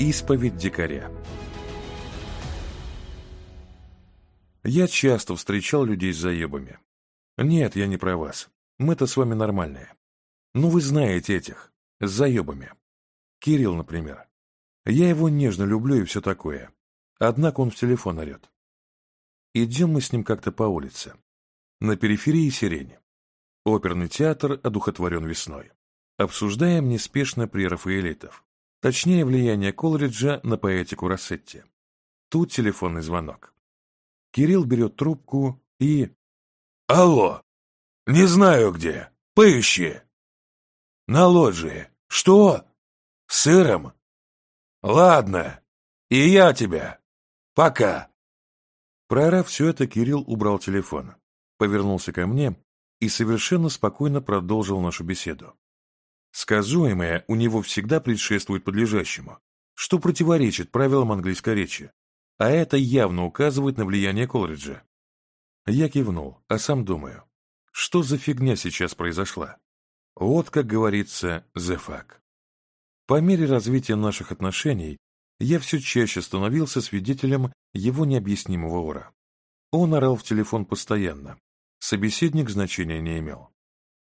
Исповедь дикаря Я часто встречал людей с заебами. Нет, я не про вас. Мы-то с вами нормальные. Но вы знаете этих, с заебами. Кирилл, например. Я его нежно люблю и все такое. Однако он в телефон орет. Идем мы с ним как-то по улице. На периферии сирени. Оперный театр одухотворен весной. Обсуждаем неспешно прерафаэлитов. Точнее, влияние Колриджа на поэтику Рассетти. Тут телефонный звонок. Кирилл берет трубку и... «Алло! Не знаю где. Поищи!» «На лоджии. Что? Сыром? Ладно. И я тебя. Пока!» Проорав все это, Кирилл убрал телефон, повернулся ко мне и совершенно спокойно продолжил нашу беседу. Сказуемое у него всегда предшествует подлежащему, что противоречит правилам английской речи, а это явно указывает на влияние Колриджа. Я кивнул, а сам думаю, что за фигня сейчас произошла? Вот, как говорится, the fuck. По мере развития наших отношений я все чаще становился свидетелем его необъяснимого ора. Он орал в телефон постоянно. Собеседник значения не имел.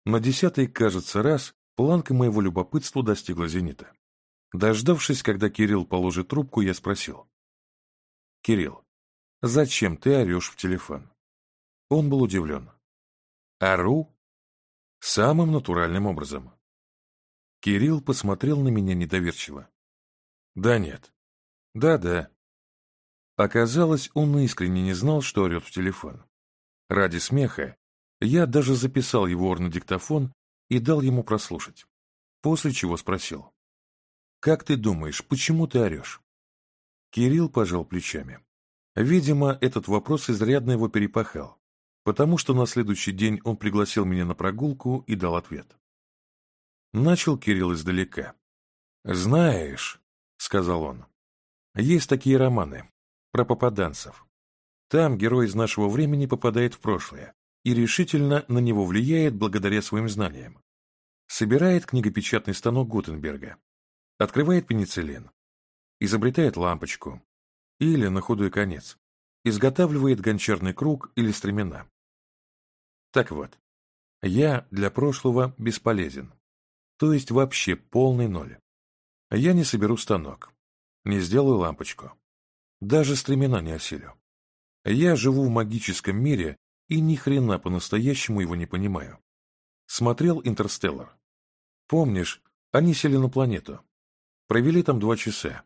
На десятый, кажется, раз Планка моего любопытства достигла зенита. Дождавшись, когда Кирилл положит трубку, я спросил. «Кирилл, зачем ты орешь в телефон?» Он был удивлен. «Ору?» «Самым натуральным образом». Кирилл посмотрел на меня недоверчиво. «Да нет». «Да-да». Оказалось, он искренне не знал, что орет в телефон. Ради смеха я даже записал его ор на диктофон и дал ему прослушать, после чего спросил. «Как ты думаешь, почему ты орешь?» Кирилл пожал плечами. Видимо, этот вопрос изрядно его перепахал, потому что на следующий день он пригласил меня на прогулку и дал ответ. Начал Кирилл издалека. «Знаешь», — сказал он, — «есть такие романы про попаданцев. Там герой из нашего времени попадает в прошлое и решительно на него влияет благодаря своим знаниям. Собирает книгопечатный станок Гутенберга, открывает пенициллин, изобретает лампочку или, на худой конец, изготавливает гончарный круг или стремена. Так вот, я для прошлого бесполезен, то есть вообще полный ноль. Я не соберу станок, не сделаю лампочку, даже стремена не осилю. Я живу в магическом мире и ни хрена по-настоящему его не понимаю. Смотрел «Интерстеллар». Помнишь, они сели на планету. Провели там два часа,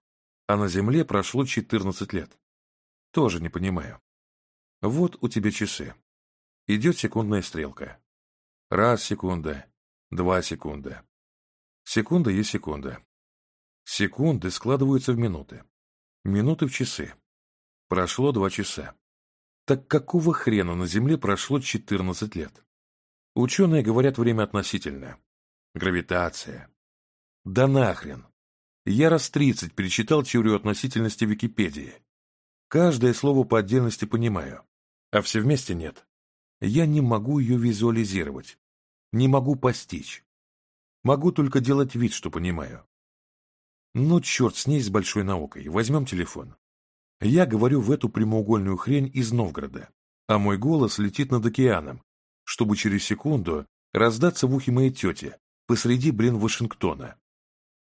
а на Земле прошло 14 лет. Тоже не понимаю. Вот у тебя часы. Идет секундная стрелка. Раз секунда, два секунда. Секунда есть секунда. Секунды складываются в минуты. Минуты в часы. Прошло два часа. Так какого хрена на Земле прошло 14 лет? Ученые говорят время относительно. Гравитация. Да нахрен. Я раз тридцать перечитал теорию относительности Википедии. Каждое слово по отдельности понимаю, а все вместе нет. Я не могу ее визуализировать, не могу постичь. Могу только делать вид, что понимаю. Ну, черт с ней, с большой наукой. Возьмем телефон. Я говорю в эту прямоугольную хрень из Новгорода, а мой голос летит над океаном, чтобы через секунду раздаться в ухе моей тети посреди, блин, Вашингтона.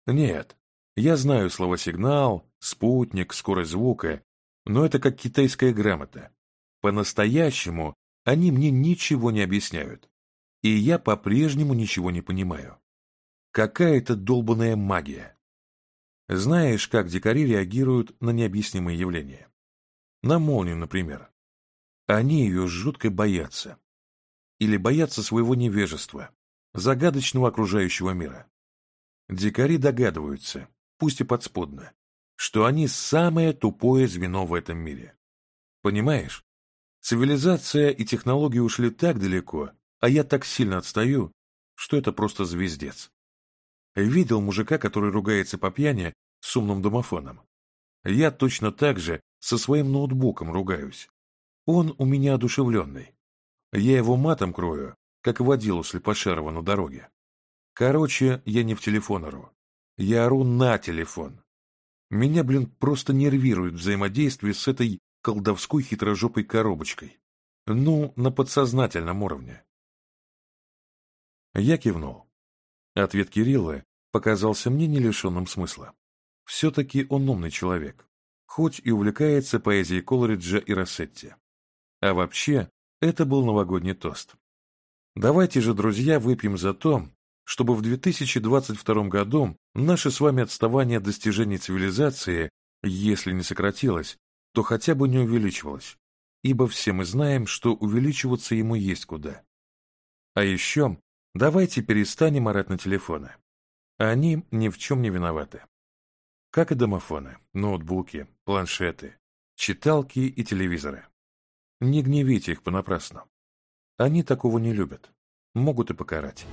Нет, я знаю слова «сигнал», «спутник», «скорость звука», но это как китайская грамота. По-настоящему они мне ничего не объясняют. И я по-прежнему ничего не понимаю. Какая-то долбанная магия. Знаешь, как дикари реагируют на необъяснимые явления? На молнию, например. Они ее жутко боятся, или боятся своего невежества, загадочного окружающего мира. Дикари догадываются, пусть и подспудно, что они самое тупое звено в этом мире. Понимаешь, цивилизация и технологии ушли так далеко, а я так сильно отстаю, что это просто звездец. Видел мужика, который ругается по пьяни с умным домофоном. Я точно так же со своим ноутбуком ругаюсь. Он у меня одушевленный. Я его матом крою, как водилу Слепошерова на дороге. Короче, я не в телефон ору. Я ору на телефон. Меня, блин, просто нервирует взаимодействие с этой колдовской хитрожопой коробочкой. Ну, на подсознательном уровне. Я кивнул. Ответ Кирилла показался мне не лишенным смысла. Все-таки он умный человек, хоть и увлекается поэзией Колриджа и Рассетти. А вообще, это был новогодний тост. Давайте же, друзья, выпьем за то, чтобы в 2022 году наше с вами отставание от достижений цивилизации, если не сократилось, то хотя бы не увеличивалось, ибо все мы знаем, что увеличиваться ему есть куда. А еще давайте перестанем орать на телефоны. Они ни в чем не виноваты. Как и домофоны, ноутбуки, планшеты, читалки и телевизоры. Не гневите их понапрасну. Они такого не любят. Могут и покарать.